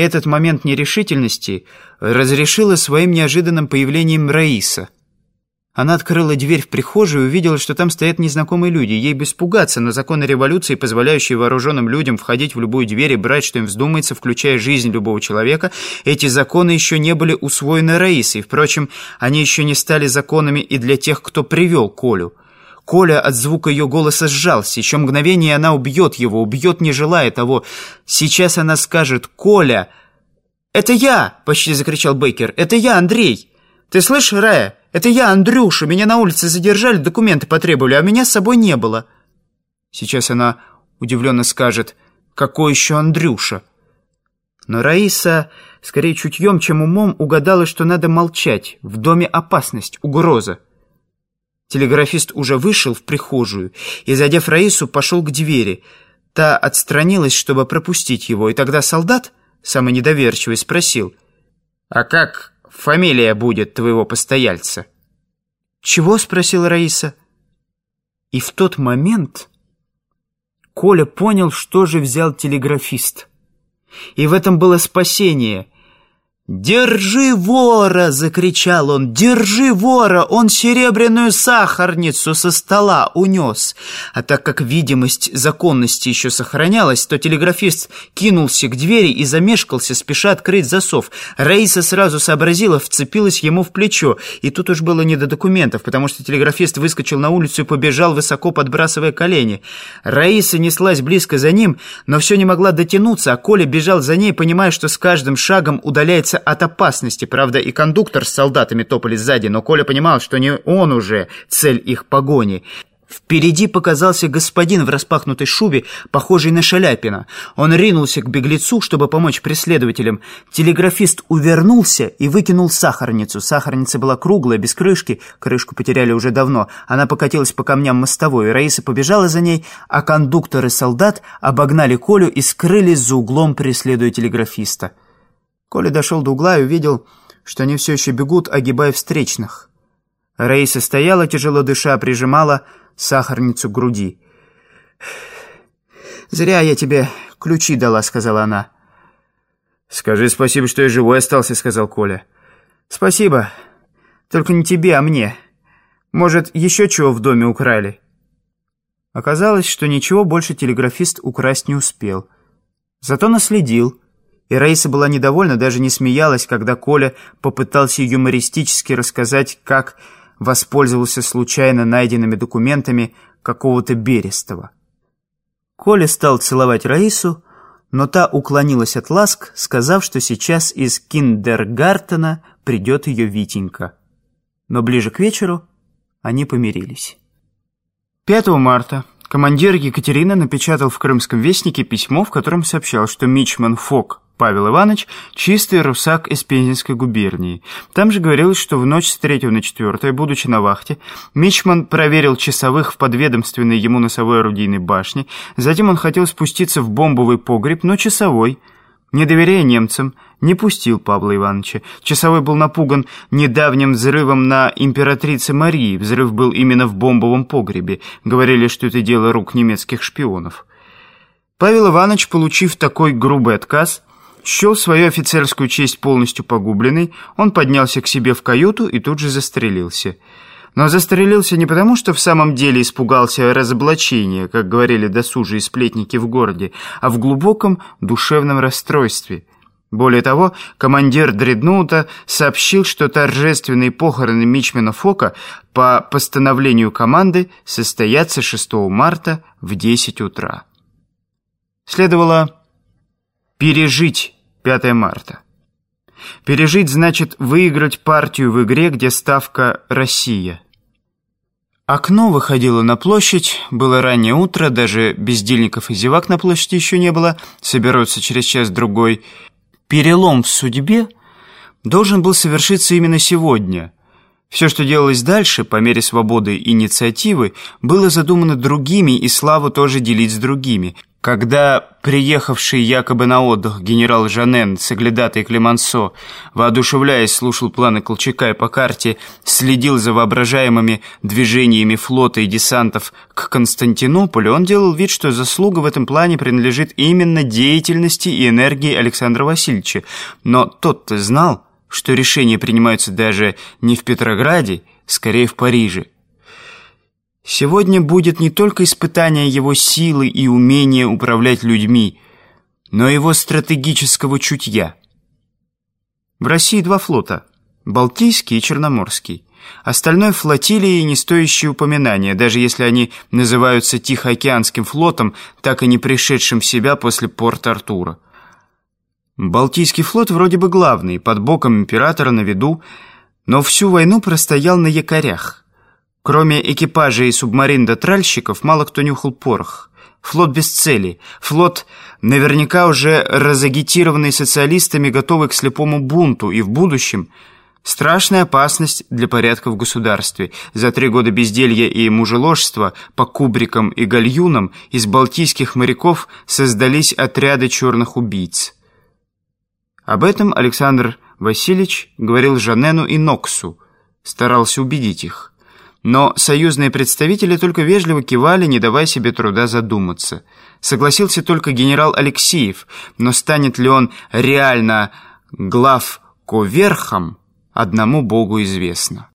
этот момент нерешительности разрешила своим неожиданным появлением Раиса. Она открыла дверь в прихожую и увидела, что там стоят незнакомые люди. Ей бы испугаться, но законы революции, позволяющие вооруженным людям входить в любую дверь и брать, что им вздумается, включая жизнь любого человека, эти законы еще не были усвоены Раисой. Впрочем, они еще не стали законами и для тех, кто привел Колю. Коля от звука ее голоса сжался. Еще мгновение она убьет его, убьет, не желая того. Сейчас она скажет «Коля!» «Это я!» — почти закричал Бейкер. «Это я, Андрей!» «Ты слышишь, Рая? Это я, Андрюша. Меня на улице задержали, документы потребовали, а меня с собой не было». Сейчас она удивленно скажет «Какой еще Андрюша?» Но Раиса, скорее чутьем, чем умом, угадала, что надо молчать. В доме опасность, угроза. Телеграфист уже вышел в прихожую и, задев Раису, пошел к двери. Та отстранилась, чтобы пропустить его, и тогда солдат, самый недоверчивый, спросил, «А как фамилия будет твоего постояльца?» «Чего?» — спросила Раиса. И в тот момент Коля понял, что же взял телеграфист. И в этом было спасение — «Держи вора!» — закричал он. «Держи вора! Он серебряную сахарницу со стола унес!» А так как видимость законности еще сохранялась, то телеграфист кинулся к двери и замешкался, спеша открыть засов. Раиса сразу сообразила, вцепилась ему в плечо. И тут уж было не до документов, потому что телеграфист выскочил на улицу и побежал, высоко подбрасывая колени. Раиса неслась близко за ним, но все не могла дотянуться, а Коля бежал за ней, понимая, что с каждым шагом удаляется от опасности. Правда, и кондуктор с солдатами топали сзади, но Коля понимал, что не он уже цель их погони. Впереди показался господин в распахнутой шубе, похожий на Шаляпина. Он ринулся к беглецу, чтобы помочь преследователям. Телеграфист увернулся и выкинул сахарницу. Сахарница была круглая, без крышки. Крышку потеряли уже давно. Она покатилась по камням мостовой. Раиса побежала за ней, а кондуктор и солдат обогнали Колю и скрылись за углом, преследуя телеграфиста. Коля дошел до угла и увидел, что они все еще бегут, огибая встречных. Раиса стояла, тяжело дыша, прижимала сахарницу к груди. «Зря я тебе ключи дала», — сказала она. «Скажи спасибо, что я живой остался», — сказал Коля. «Спасибо. Только не тебе, а мне. Может, еще чего в доме украли?» Оказалось, что ничего больше телеграфист украсть не успел. Зато наследил. И Раиса была недовольна, даже не смеялась, когда Коля попытался юмористически рассказать, как воспользовался случайно найденными документами какого-то Берестова. Коля стал целовать Раису, но та уклонилась от ласк, сказав, что сейчас из киндергартена придет ее Витенька. Но ближе к вечеру они помирились. 5 марта командир Екатерина напечатал в Крымском вестнике письмо, в котором сообщал, что Мичман Фок Павел Иванович – чистый русак из Пензенской губернии. Там же говорилось, что в ночь с 3 на 4, будучи на вахте, Мичман проверил часовых в подведомственной ему носовой орудийной башне, затем он хотел спуститься в бомбовый погреб, но часовой – не доверяя немцам, не пустил Павла Ивановича. Часовой был напуган недавним взрывом на императрице Марии. Взрыв был именно в бомбовом погребе. Говорили, что это дело рук немецких шпионов. Павел Иванович, получив такой грубый отказ, Счел свою офицерскую честь полностью погубленной, он поднялся к себе в каюту и тут же застрелился. Но застрелился не потому, что в самом деле испугался разоблачения, как говорили досужие сплетники в городе, а в глубоком душевном расстройстве. Более того, командир дредноута сообщил, что торжественные похороны Мичмена Фока по постановлению команды состоятся 6 марта в 10 утра. Следовало Пережить 5 марта. Пережить значит выиграть партию в игре, где ставка «Россия». Окно выходило на площадь, было раннее утро, даже бездельников и зевак на площади еще не было, соберутся через час-другой. Перелом в судьбе должен был совершиться именно сегодня. Все, что делалось дальше, по мере свободы инициативы, было задумано другими, и славу тоже делить с другими – Когда приехавший якобы на отдых генерал Жанен, соглядатый Клемансо, воодушевляясь, слушал планы Колчака и по карте следил за воображаемыми движениями флота и десантов к Константинополю, он делал вид, что заслуга в этом плане принадлежит именно деятельности и энергии Александра Васильевича. Но тот-то знал, что решения принимаются даже не в Петрограде, скорее в Париже. Сегодня будет не только испытание его силы и умения управлять людьми, но и его стратегического чутья. В России два флота – Балтийский и Черноморский. Остальное флотилии не стоящие упоминания, даже если они называются Тихоокеанским флотом, так и не пришедшим в себя после Порт-Артура. Балтийский флот вроде бы главный, под боком императора на виду, но всю войну простоял на якорях. Кроме экипажа и субмарин до тральщиков, мало кто нюхал порох. Флот без цели. Флот, наверняка уже разагитированный социалистами, готовый к слепому бунту, и в будущем страшная опасность для порядка в государстве. За три года безделья и мужеложства по кубрикам и гальюнам из балтийских моряков создались отряды черных убийц. Об этом Александр Васильевич говорил Жанену и Ноксу, старался убедить их. Но союзные представители только вежливо кивали, не давая себе труда задуматься. Согласился только генерал Алексеев, но станет ли он реально глав коверхом, одному богу известно.